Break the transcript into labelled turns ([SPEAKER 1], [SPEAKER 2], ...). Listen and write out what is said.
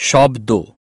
[SPEAKER 1] Shobdo